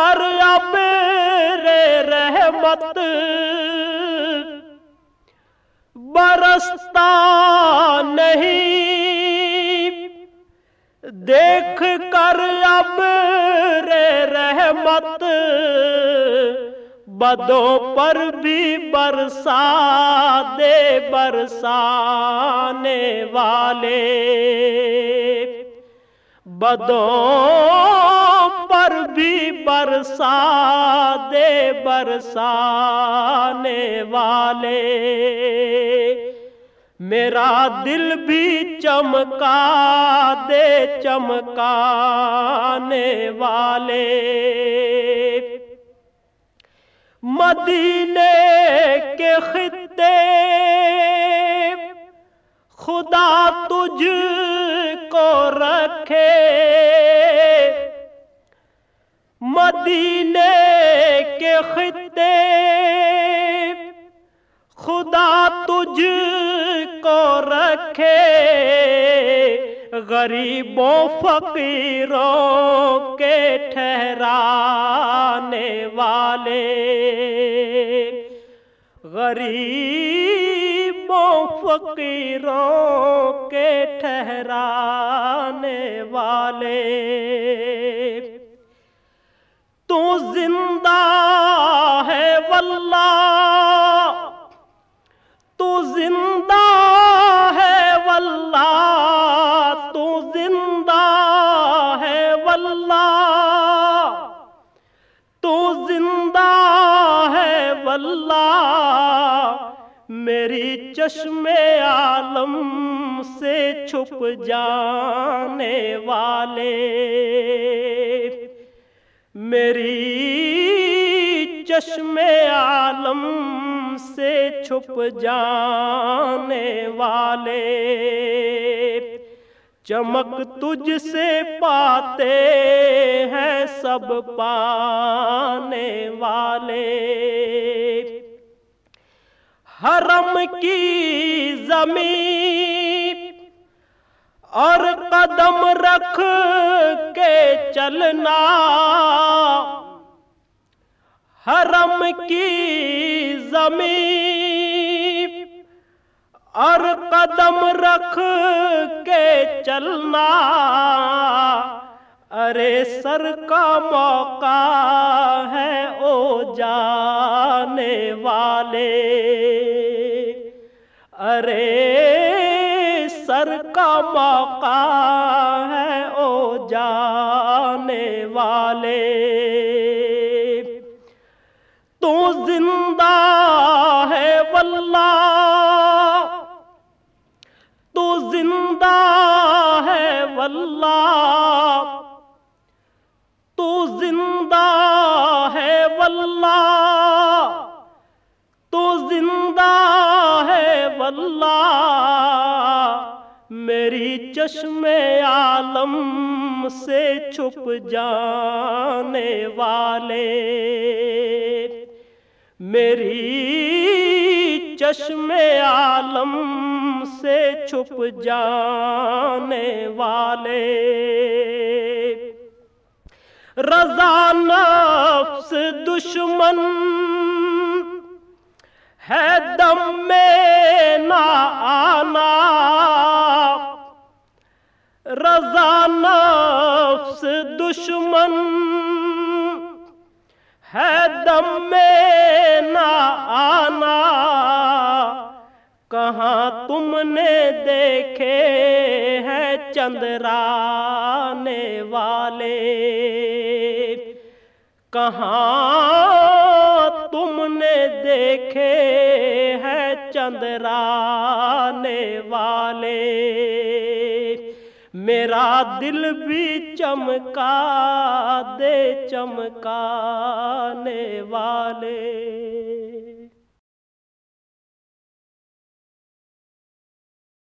کر اب رے رحمت برستا نہیں دیکھ کر اب رے رحمت بدوں پر بھی برسا دے برسانے والے بدوں پر بھی برسا دے برسانے والے۔ میرا دل بھی چمکا دے چمکانے والے۔ مدینے کے خطے، خدا تجھ کو رکھے۔ مدینے کے خطے۔ خدا تجھ کو رکھے۔ غریبوں، فقیروں کے ٹھہرانے والے۔ غریبوں، فقیروں کے ٹھہرانے والے۔ میری چشم عالم سے چھپ جانے والے۔ میری چشم عالم سے چھپ جانے والے۔ چمک تجھ سے پاتے ہیں سب پانے والے۔ حرم کی زمین اور قدم رکھ کے چلنا۔ حرم کی زمین اور قدم رکھ کے چلنا۔ ارے سر کا موقع ہے او جانے والے۔ ارے سر کا موقع ہے او جانے والے۔ تو زندہ ہے واللہ۔ تو زندہ ہے واللہ۔ ہے واللہ میری چشم عالم سے چھپ جانے والے میری چشم عالم سے چھپ جانے والے رضا نفس دشمن ہے دم میں نہ آنا۔ رضا نفس دشمن ہے دم میں نہ آنا۔ کہاں تم نے دیکھے ہیں چندرانے والے؟ کہاں دیکھے ہیں چندرانے والے۔ میرا دل بھی چمکا دے چمکانے والے۔